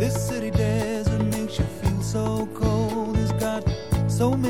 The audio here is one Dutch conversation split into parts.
This city desert makes you feel so cold. It's got so many.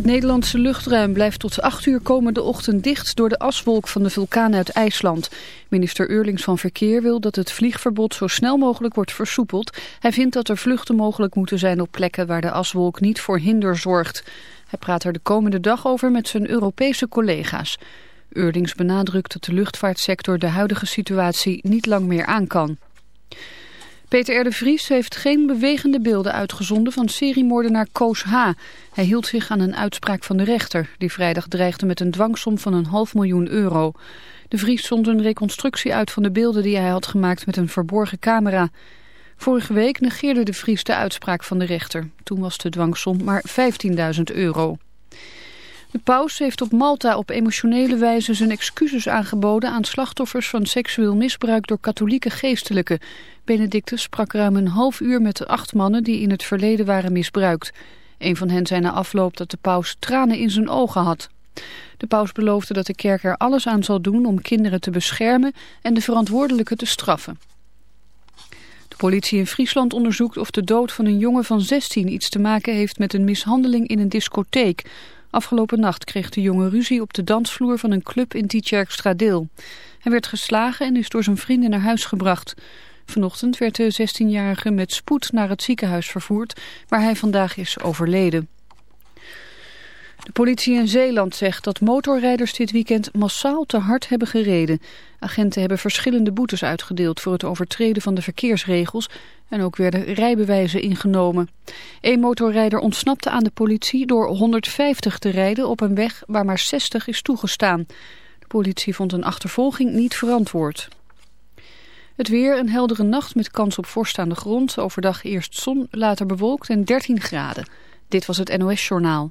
Het Nederlandse luchtruim blijft tot 8 uur komende ochtend dicht door de aswolk van de vulkaan uit IJsland. Minister Eurlings van Verkeer wil dat het vliegverbod zo snel mogelijk wordt versoepeld. Hij vindt dat er vluchten mogelijk moeten zijn op plekken waar de aswolk niet voor hinder zorgt. Hij praat er de komende dag over met zijn Europese collega's. Eurlings benadrukt dat de luchtvaartsector de huidige situatie niet lang meer aan kan. Peter R. de Vries heeft geen bewegende beelden uitgezonden van seriemoordenaar Koos H. Hij hield zich aan een uitspraak van de rechter, die vrijdag dreigde met een dwangsom van een half miljoen euro. De Vries zond een reconstructie uit van de beelden die hij had gemaakt met een verborgen camera. Vorige week negeerde de Vries de uitspraak van de rechter. Toen was de dwangsom maar 15.000 euro. De paus heeft op Malta op emotionele wijze zijn excuses aangeboden aan slachtoffers van seksueel misbruik door katholieke geestelijken. Benedictus sprak ruim een half uur met de acht mannen die in het verleden waren misbruikt. Een van hen zei na afloop dat de paus tranen in zijn ogen had. De paus beloofde dat de kerk er alles aan zal doen om kinderen te beschermen en de verantwoordelijken te straffen. De politie in Friesland onderzoekt of de dood van een jongen van 16 iets te maken heeft met een mishandeling in een discotheek. Afgelopen nacht kreeg de jongen ruzie op de dansvloer van een club in Tietjerkstradeel. Hij werd geslagen en is door zijn vrienden naar huis gebracht. Vanochtend werd de 16-jarige met spoed naar het ziekenhuis vervoerd, waar hij vandaag is overleden. De politie in Zeeland zegt dat motorrijders dit weekend massaal te hard hebben gereden. Agenten hebben verschillende boetes uitgedeeld voor het overtreden van de verkeersregels en ook werden rijbewijzen ingenomen. Een motorrijder ontsnapte aan de politie door 150 te rijden op een weg waar maar 60 is toegestaan. De politie vond een achtervolging niet verantwoord. Het weer, een heldere nacht met kans op vorst aan de grond. Overdag eerst zon, later bewolkt en 13 graden. Dit was het NOS Journaal.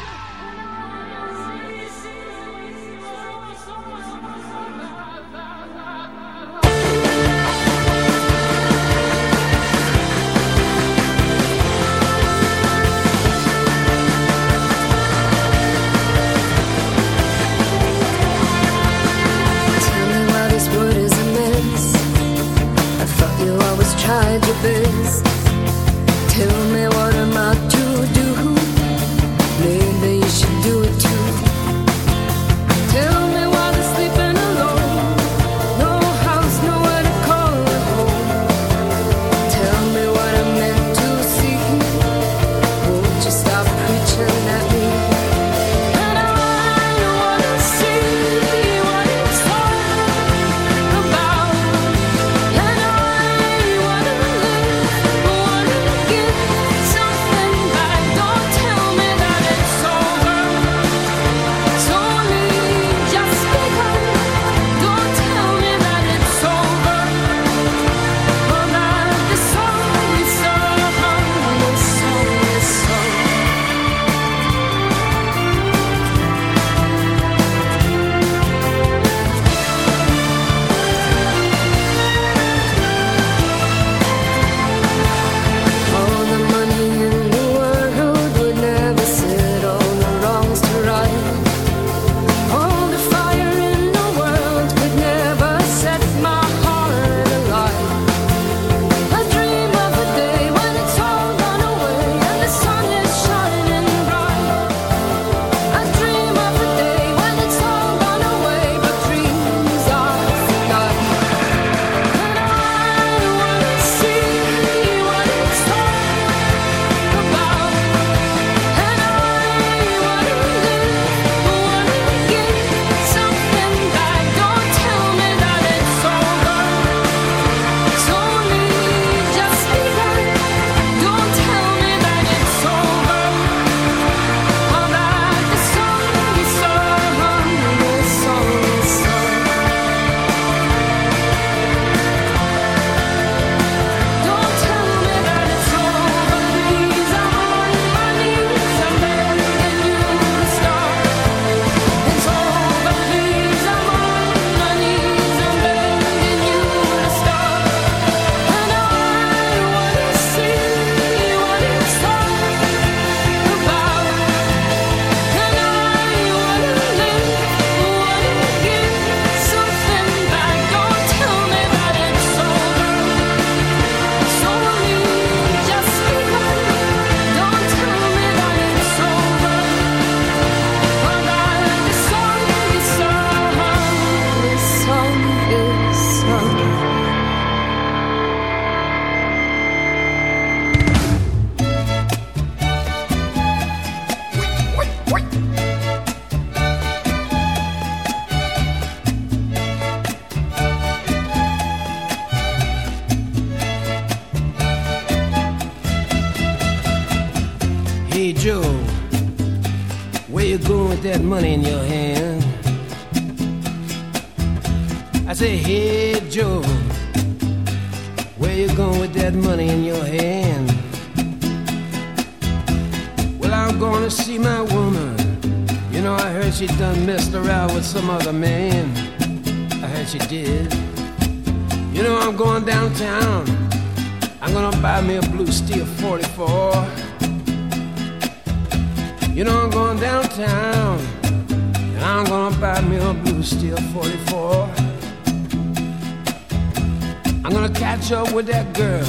Up with that girl.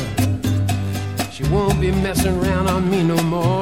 She won't be messing around on me no more.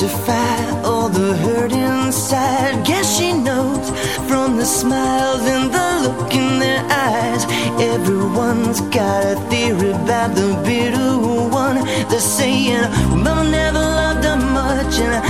justify all the hurt inside. Guess she knows from the smiles and the look in their eyes. Everyone's got a theory about the bitter one. They're saying, Mama never loved her much, and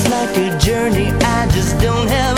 It's like a journey I just don't have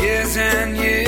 years and years.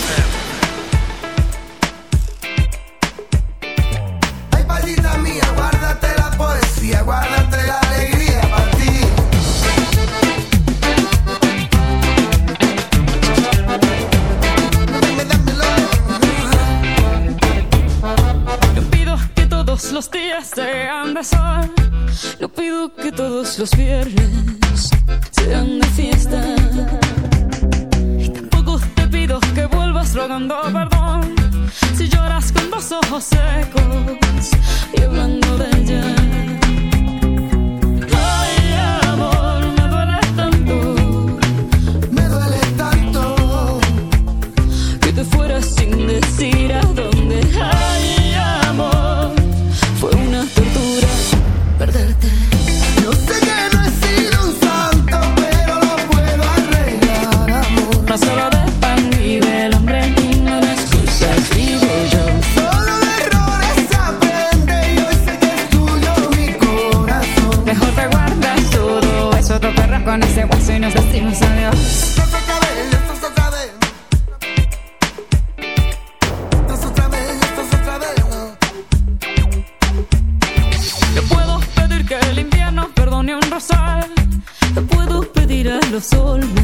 los olvidos.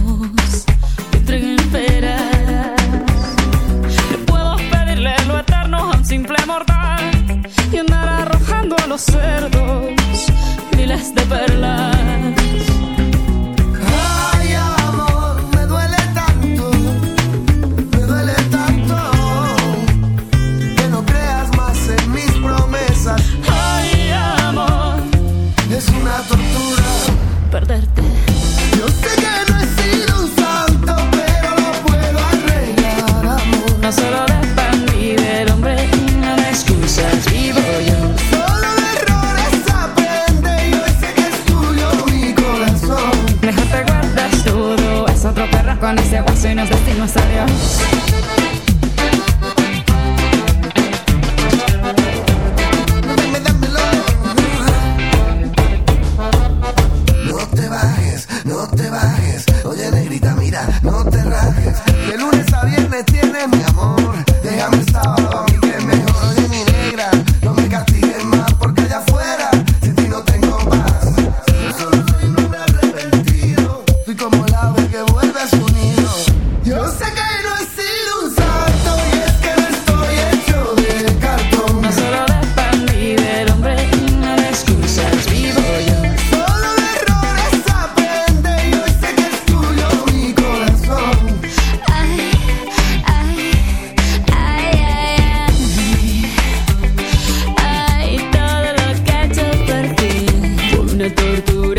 me tortura.